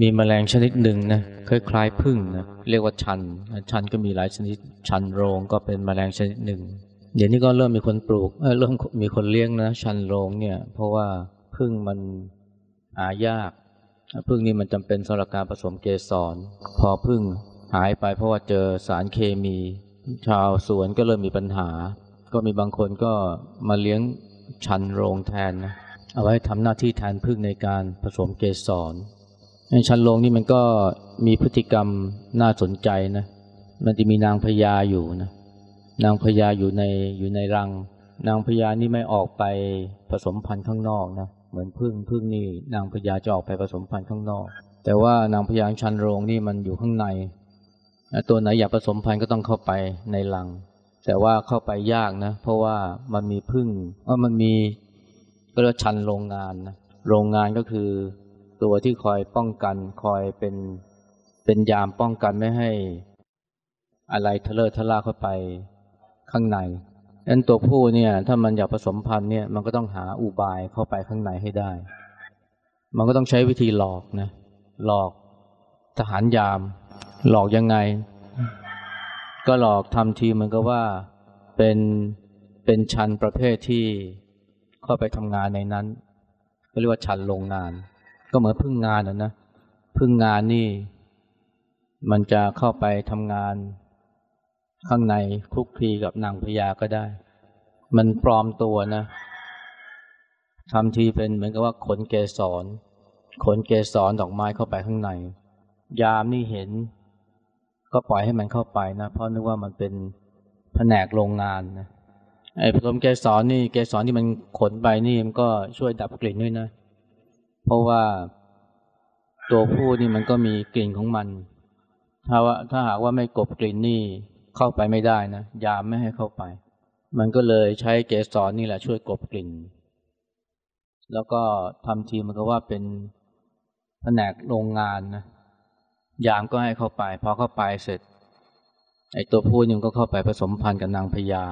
มีแมลงชนิดหนึ่งนะคล้ายๆพึ่งนะเรียกว่าชัน ชันก็มีหลายชนิด ชันโรงก็เป็นแมลงชนิดหนึ่ง เดี๋ยวนี้ก็เริ่มมีคนปลูกเเริ่มมีคนเลี้ยงนะ ชันโรงเนี่ย เพราะว่าพึ่งมันหายากพึ่งนี่มันจำเป็นสำหรับการผสมเกสร พอพึ่งหายไปเพราะว่าเจอสารเคมี ชาวสวนก็เริ่มมีปัญหา ก็มีบางคนก็มาเลี้ยงชันโรงแทนนะเอาไว้ทำหน้าที่แทนพึ่งในการผสมเกสร ชันโรงนี่มันก็มีพฤติกรรมน่าสนใจนะ มันจะมีนางพญาอยู่นะ นางพญาอยู่ในอยู่ในรัง นางพญานี่ไม่ออกไปผสมพันธุ์ข้างนอกนะ เหมือนพึ่งพึ่งนี่นางพญาจะออกไปผสมพันธุ์ข้างนอก แต่ว่านางพญาชันโรงนี่มันอยู่ข้างใน ตัวไหนอยากผสมพันธุ์ก็ต้องเข้าไปในรัง แต่ว่าเข้าไปยากนะ เพราะว่ามันมีพึ่งว่ามันมีก็เรียกชันโรงงานนะ โรงงานก็คือ ตัวที่คอยป้องกันคอยเป็นเป็นยามป้องกันไม่ให้ อะไรทะเลาะทะลาเข้าไปข้างในนั้นตัวผู้เนี่ย ถ้ามันอยากผสมพันธุ์เนี่ย มันก็ต้องหาอุบายเข้าไปข้างในให้ได้ มันก็ต้องใช้วิธีหลอกนะหลอกทหารยาม หลอกยังไง ก็หลอกทำทีมันก็ว่าเป็นเป็นชันประเภทที่เข้าไปทำงานในนั้นก็เรียกว่าชันโรงงาน ก็เหมือนพึ่งงานนะนะพึ่งงานนี่ มันจะเข้าไปทำงาน ข้างในคลุกคลีกับนางพญาก็ได้ มันปลอมตัวนะทำทีเป็นเหมือนกับว่าขนเกสรขนเกสรดอกไม้เข้าไปข้างใน ยามนี่เห็น ก็ปล่อยให้มันเข้าไปนะเพราะนึกว่ามันเป็นแผนกโรงงานนะไอ้ผสมเกสรนี่เกสรที่มันขนไปนี่มันก็ช่วยดับกลิ่นด้วยนะ เพราะว่าตัวผู้นี่มันก็มีกลิ่นของมัน ถ้าว่าถ้าหากว่าไม่กบกลิ่นนี่เข้าไปไม่ได้นะ ยามไม่ให้เข้าไป มันก็เลยใช้เกสรนี่แหละช่วยกบกลิ่น แล้วก็ทำทีมันก็ว่าเป็นแผนกโรงงานนะ ยามก็ให้เข้าไป พอเข้าไปเสร็จ ไอ้ตัวผู้นึงก็เข้าไปผสมพันธุ์กับนางพญา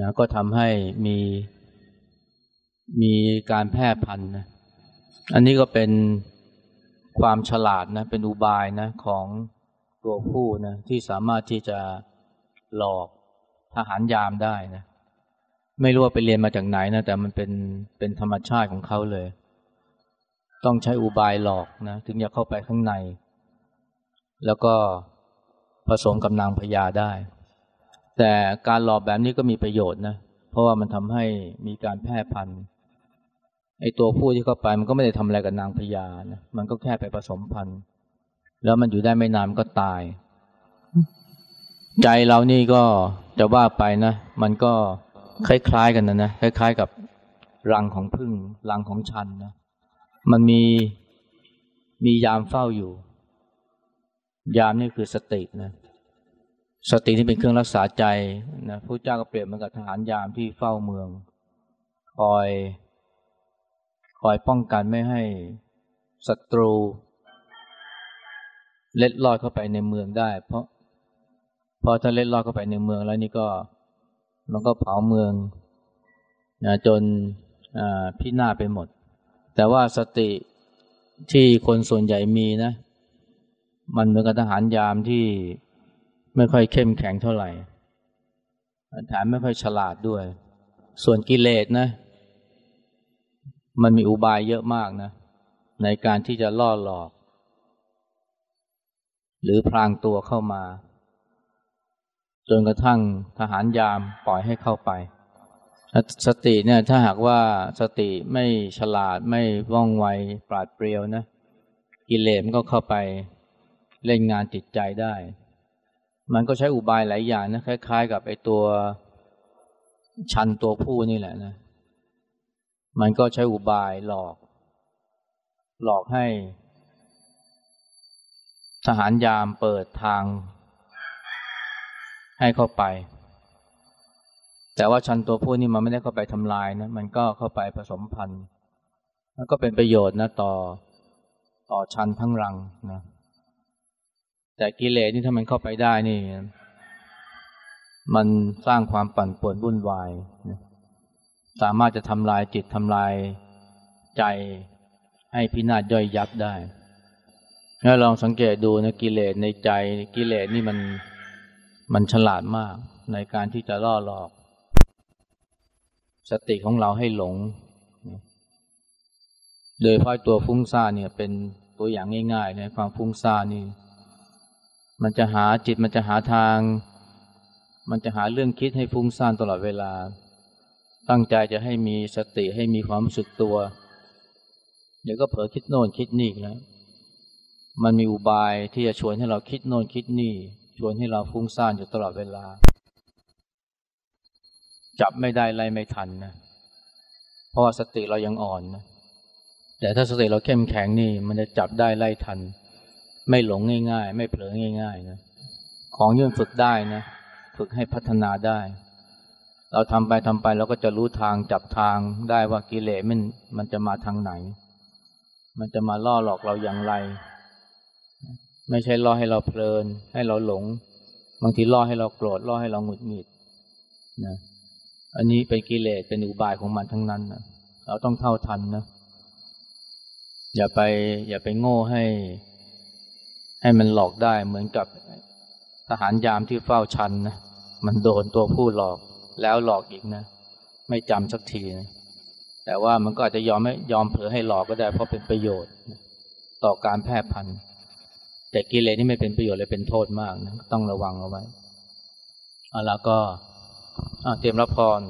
นะก็ทำให้มีมีการแพร่พันธุ์นะ อันนี้ก็เป็นความฉลาดนะ เป็นอุบายนะของตัวผู้นะที่สามารถที่จะหลอกทหารยามได้นะ ไม่รู้ว่าไปเรียนมาจากไหนนะแต่มันเป็นเป็นธรรมชาติของเขาเลย ต้องใช้อุบายหลอกนะถึงจะเข้าไปข้างใน แล้วก็ผสมกับนางพญาได้ แต่การหลอกแบบนี้ก็มีประโยชน์นะเพราะว่ามันทำให้มีการแพร่พันธุ์ ไอตัวผู้ที่เข้าไปมันก็ไม่ได้ทำอะไรกับนางพญานะมันก็แค่ไปผสมพันธุ์ แล้วมันอยู่ได้ไม่นานก็ตาย ใจเรานี่ก็จะว่าไปนะ มันก็คล้ายๆกันนะนะคล้าย ๆ กับรังของพึ่งรังของชันนะมันมีมียามเฝ้าอยู่ ยามนี่คือสตินะสติที่เป็นเครื่องรักษาใจนะพระเจ้าก็เปรียบเหมือนกับทหารยามที่เฝ้าเมือง คอย อยป้องกันไม่ให้ศัตรู เล็ดลอดเข้าไปในเมืองได้ เพราะพอถ้าเล็ดลอดเข้าไปในเมืองแล้วนี่ก็มันก็เผาเมืองนะจนพินาศไปหมด แต่ว่าสติที่คนส่วนใหญ่มีนะ มันเหมือนกับทหารยามที่ไม่ค่อยเข้มแข็งเท่าไหร่แถมไม่ค่อยฉลาดด้วย ส่วนกิเลสนะ มันมีอุบายเยอะมากนะ ในการที่จะล่อหลอก หรือพรางตัวเข้ามา จนกระทั่งทหารยามปล่อยให้เข้าไป สติเนี่ยถ้าหากว่าสติไม่ฉลาดไม่ว่องไวปราดเปรียวนะ กิเลสมันก็เข้าไปเล่นงานจิตใจได้ มันก็ใช้อุบายหลายอย่างนะคล้าย ๆ กับไอ้ตัวชันตัวผู้นี่แหละนะ มันก็ใช้อุบายหลอก หลอกให้ ทหารยามเปิดทาง ให้เข้าไป แต่ว่าชันตัวผู้นี่มันไม่ได้เข้าไปทำลายนะ มันก็เข้าไปผสมพันธุ์แล้วก็เป็นประโยชน์นะต่อต่อชันทั้งรังนะแต่กิเลสนี่ถ้ามันเข้าไปได้นี่ มันสร้างความปั่นป่วนวุ่นวายนะ สามารถจะทำลายจิตทำลายใจให้พินาศย่อยยับได้ถ้าลองสังเกตดูนะกิเลสในใจกิเลสนี่มันมันฉลาดมากในการที่จะล่อหลอก สติของเราให้หลง โดยพราะตัวฟุ้งซ่านเนี่ยเป็นตัวอย่างง่ายๆในความฟุ้งซ่านนี่ มันจะหาจิตมันจะหาทาง มันจะหาเรื่องคิดให้ฟุ้งซ่านตลอดเวลา ตั้งใจจะให้มีสติให้มีความรู้สึกตัว เดี๋ยวก็เผลอคิดโน่นคิดนี่แล้ว มันมีอุบายที่จะชวนให้เราคิดโน่นคิดนี่ ชวนให้เราฟุ้งซ่านอยู่ตลอดเวลา จับไม่ได้ไล่ไม่ทันนะ เพราะว่าสติเรายังอ่อนนะ แต่ถ้าสติเราเข้มแข็งนี่ มันจะจับได้ไล่ทัน ไม่หลงง่าย ๆ ไม่เผลอง่าย ๆ นะ ของยื่นฝึกได้นะ ฝึกให้พัฒนาได้ เราทำไปทำไปเราก็จะรู้ทางจับทางได้ว่ากิเลสมันมันจะมาทางไหน มันจะมาล่อหลอกเราอย่างไร ไม่ใช่ล่อให้เราเพลิน ให้เราหลง บางทีล่อให้เราโกรธล่อให้เราหงุดหงิดนะอันนี้เป็นกิเลสเป็นอุบายของมันทั้งนั้นนะเราต้องเท่าทันนะอย่าไป อย่าไปโง่ให้ ให้มันหลอกได้เหมือนกับทหารยามที่เฝ้าชันนะมันโดนตัวผู้หลอก แล้วหลอกอีกนะ ไม่จำสักทีนะแต่ว่ามันก็อาจจะยอมไม่ยอมเผลอให้หลอกก็ได้เพราะเป็นประโยชน์ ต่อการแพร่พันธุ์ แต่กิเลสนี่ไม่เป็นประโยชน์เลยเป็นโทษมากนะต้องระวังเอาไว้เอาแล้วก็เตรียมรับพร